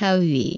Covey.